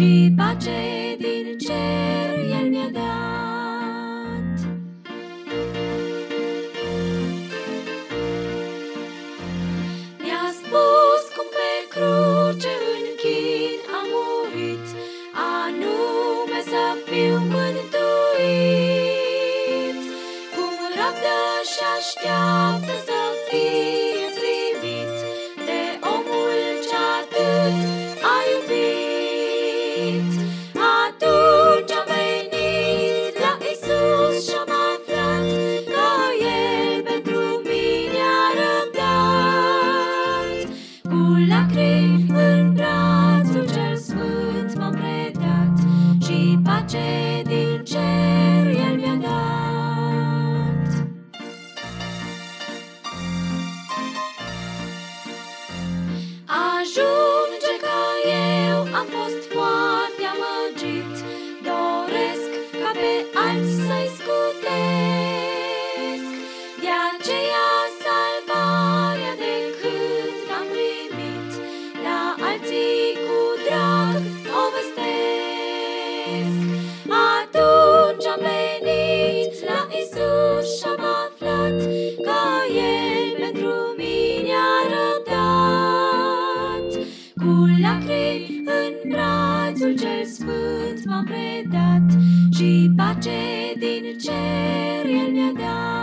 și pace din cer El mi-a dat. Mi-a spus cum pe cruce în chin a murit, anume să fiu mântuit. Cum rabdă și așteaptă să Duhul cel Sfânt m-a predat și pace din cer El mi-a dat.